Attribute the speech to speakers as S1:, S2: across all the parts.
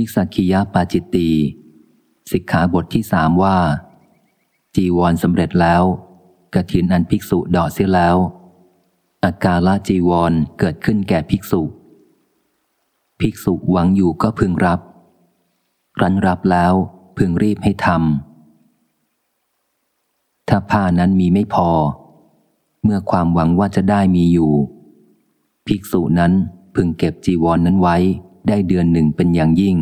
S1: นิสักิยปาจิตตีสิกขาบทที่สามว่า จีวรสำเร็จแล้วกระถินอันภิกษุดอเสียแล้ว อากาละจีวรเกิดขึ้นแก่ภิกษุ ภิกษุหวังอยู่ก็พึงรับรันรับแล้วพึงรีบให้ทำถ้าผ้านั้นมีไม่พอ เมื่อความหวังว่าจะได้มีอยู่ ภิกษุนั้นพึงเก็บจีวรนนั้นไว้ ได้เดือนหนึ่งเป็นอย่างยิ่ง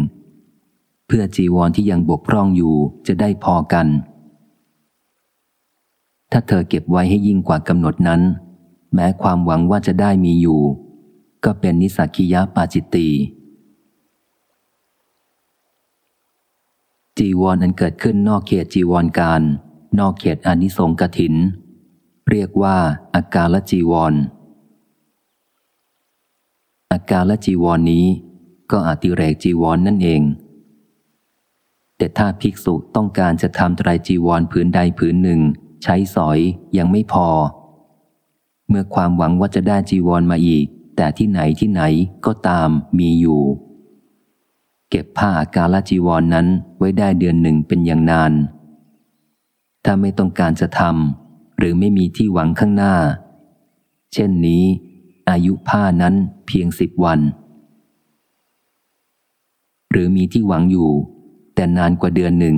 S1: เพื่อจีวรที่ยังบกพร่องอยู่จะได้พอกัน ถ้าเธอเก็บไว้ให้ยิ่งกว่ากำหนดนั้น แม้ความหวังว่าจะได้มีอยู่ ก็เป็นนิสักิยะปาจิตตีจีวรอันเกิดขึ้นนอกเขตจีวรการ นอกเขตอนิสงกถิน เรียกว่าอากาลจีวรอากาลจีวรนนี้ ก็อติเรกจีวรนนั่นเอง แต่ถ้าภิกษุต้องการจะทำไตรจีวรผืนใดผืนหนึ่ง ใช้สอยยังไม่พอ เมื่อความหวังว่าจะได้จีวรมาอีก แต่ที่ไหนที่ไหนก็ตามมีอยู่ เก็บผ้าอากาลจีวรนนั้นไว้ได้เดือนหนึ่งเป็นอย่างนาน ถ้าไม่ต้องการจะทำหรือไม่มีที่หวังข้างหน้า เช่นนี้ อายุผ้านั้นเพียงสิบวัน หรือมีที่หวังอยู่ แต่นานกว่าเดือนหนึ่ง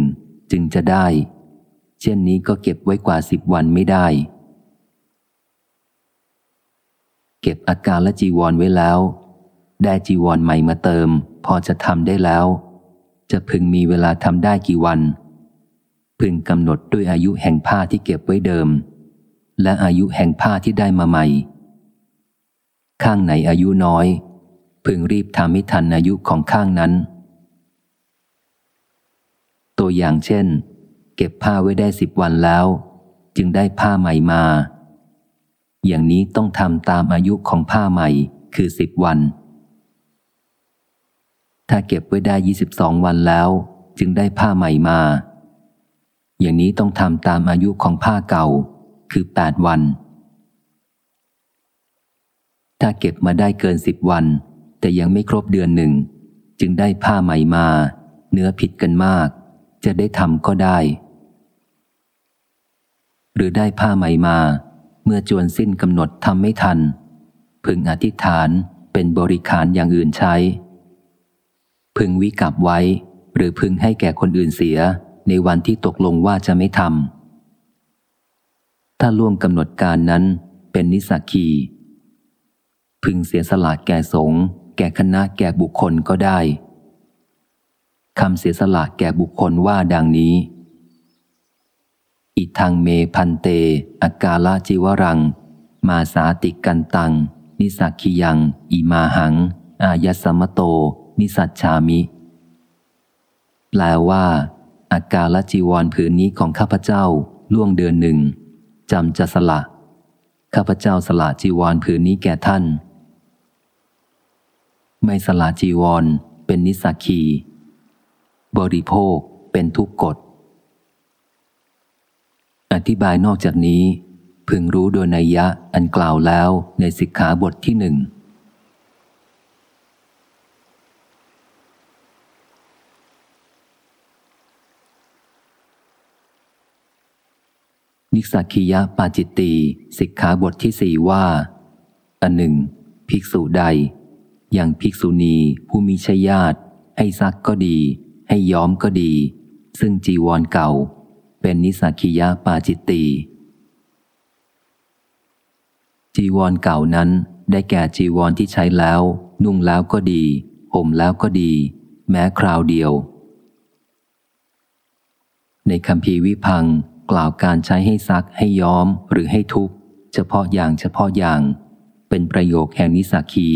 S1: จึงจะได้ เช่นนี้ก็เก็บไว้กว่าสิบวันไม่ได้ เก็บอาการและจีวรไว้แล้ว ได้จีวรใหม่มาเติม พอจะทำได้แล้ว จะพึงมีเวลาทำได้กี่วัน พึงกำหนดด้วยอายุแห่งผ้าที่เก็บไว้เดิม และอายุแห่งผ้าที่ได้มาใหม่ ข้างไหนอายุน้อย พึงรีบทำให้ทันอายุของข้างนั้น ตัวอย่างเช่น เก็บผ้าไว้ได้สิบวันแล้ว จึงได้ผ้าใหม่มา อย่างนี้ต้องทำตามอายุของผ้าใหม่คือสิบวัน ถ้าเก็บไว้ได้ยี่สิบสองวันแล้ว จึงได้ผ้าใหม่มา อย่างนี้ต้องทำตามอายุของผ้าเก่าคือแปดวัน ถ้าเก็บมาได้เกินสิบวัน แต่ยังไม่ครบเดือนหนึ่ง จึงได้ผ้าใหม่มา เนื้อผิดกันมาก จะได้ทำก็ได้ หรือได้ผ้าใหม่มา เมื่อจวนสิ้นกำหนดทำไม่ทัน พึงอธิษฐานเป็นบริขารอย่างอื่นใช้ พึงวิกับไว้ หรือพึงให้แก่คนอื่นเสียในวันที่ตกลงว่าจะไม่ทำถ้าล่วงกำหนดการนั้นเป็นนิสักีพึงเสียสละแก่สง แก่คณะแก่บุคคลก็ได้ คำเสียสละแก่บุคคลว่าดังนี้ อิทังเมพันเต อากาลาจิวรัง มาสาติกันตัง นิสักขียัง อิมาหัง อายสมโต นิสัชามิ แปลว่า อากาลจีวรผืนนี้ของข้าพเจ้าล่วงเดือนหนึ่งจำจะสละ ข้าพเจ้าสละจีวรผืนนี้แก่ท่าน ไม่สละจีวรเป็นนิสักขี บริโภคเป็นทุกกฎ อธิบายนอกจากนี้ พึงรู้โดยนัยยะอันกล่าวแล้วในสิกขาบทที่หนึ่งนิสักียะปาจิตตีสิกขาบทที่สี่ว่า อันหนึ่ง ภิกษุใด อย่างภิกษุณีผู้มีชญาติให้ซักก็ดี ให้ย้อมก็ดี ซึ่งจีวรเก่า เป็นนิสักิยะปาจิตตีจีวรเก่านั้นได้แก่จีวรที่ใช้แล้ว นุ่งแล้วก็ดีห่มแล้วก็ดี แม้คราวเดียว ในคำพีวิพังกล่าวการใช้ให้ซักให้ย้อมหรือให้ทุบเฉพาะอย่างเฉพาะอย่าง เป็นประโยคแห่งนิสักี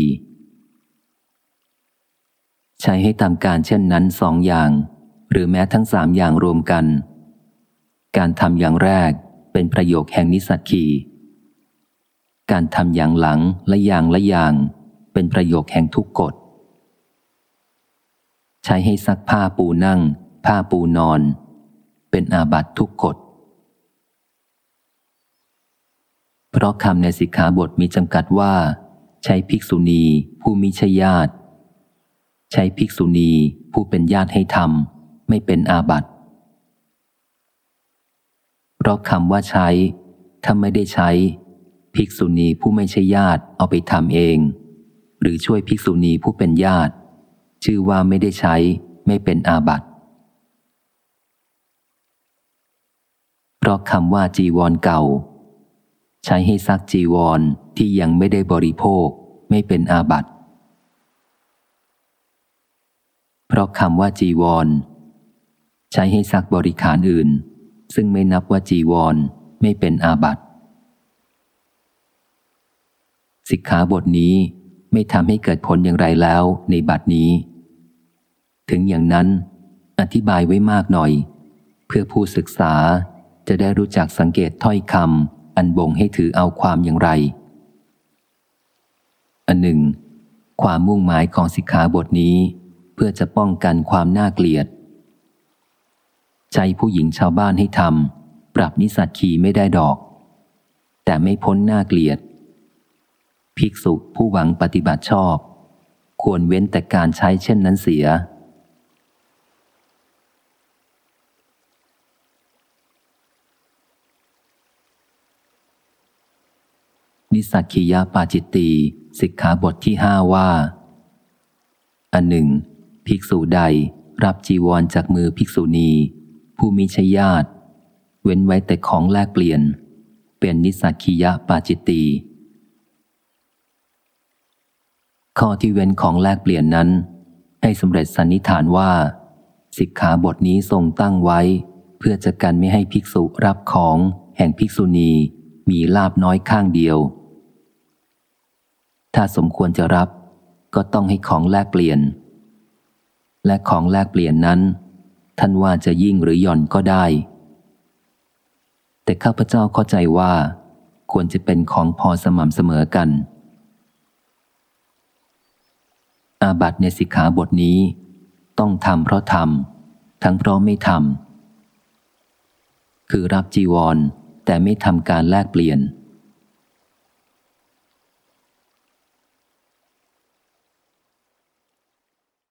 S1: ใช้ให้ทำการเช่นนั้นสองอย่าง หรือแม้ทั้งสามอย่างรวมกัน การทำอย่างแรกเป็นประโยคแห่งนิสัตคีการทำอย่างหลังและอย่างละอย่าง เป็นประโยคแห่งทุกกฎ ใช้ให้ซักผ้าปูนั่ง ผ้าปูนอน เป็นอาบัตทุกกฎ เพราะคำในสิกขาบทมีจำกัดว่า ใช้ภิกษุณีผู้มิชญาติ ใช้ภิกษุณีผู้เป็นญาติให้ทำไม่เป็นอาบัติ เพราะคำว่าใช้ ถ้าไม่ได้ใช้ ภิกษุณีผู้ไม่ใช่ญาติเอาไปทำเอง หรือช่วยภิกษุณีผู้เป็นญาติ ชื่อว่าไม่ได้ใช้ไม่เป็นอาบัติเพราะคำว่าจีวรเก่า ใช้ให้ซักจีวรที่ยังไม่ได้บริโภคไม่เป็นอาบัติ เพราะคำว่าจีวร ใช้ให้ซักบริขารอื่น ซึ่งไม่นับว่าจีวรไม่เป็นอาบัติสิกขาบทนี้ไม่ทำให้เกิดผลอย่างไรแล้วในบัดนี้ ถึงอย่างนั้น อธิบายไว้มากหน่อย เพื่อผู้ศึกษาจะได้รู้จักสังเกตถ้อยคำอันบ่งให้ถือเอาความอย่างไร อันหนึ่ง ความมุ่งหมายของสิกขาบทนี้ เพื่อจะป้องกันความน่าเกลียดใจผู้หญิงชาวบ้านให้ทำปรับนิสัตขีไม่ได้ดอก แต่ไม่พ้นน่าเกลียด ภิกษุผู้หวังปฏิบัติชอบ ควรเว้นแต่การใช้เช่นนั้นเสีย นิสักขียาปาจิตตีสิกขาบทที่ห้าว่า อันหนึ่ง ภิกษุใดรับจีวรจากมือภิกษุณี ผู้มีชญาติ เว้นไว้แต่ของแลกเปลี่ยน เป็นนิสักียาปาจิตตีข้อที่เว้นของแลกเปลี่ยนนั้น ให้สำเร็จสันนิฐานว่า สิกขาบทนี้ทรงตั้งไว้ เพื่อจะกันไม่ให้ภิกษุรับของแห่งภิกษุณีมีลาบน้อยข้างเดียว ถ้าสมควรจะรับก็ต้องให้ของแลกเปลี่ยน และของแลกเปลี่ยนนั้น ท่านว่าจะยิ่งหรือหย่อนก็ได้ แต่ข้าพเจ้าเข้าใจว่า ควรจะเป็นของพอสม่ำเสมอกัน อาบัตในสิกขาบทนี้ ต้องทำเพราะทำทั้งเพราะไม่ทำคือรับจีวรแต่ไม่ทำการแลกเปลี่ยน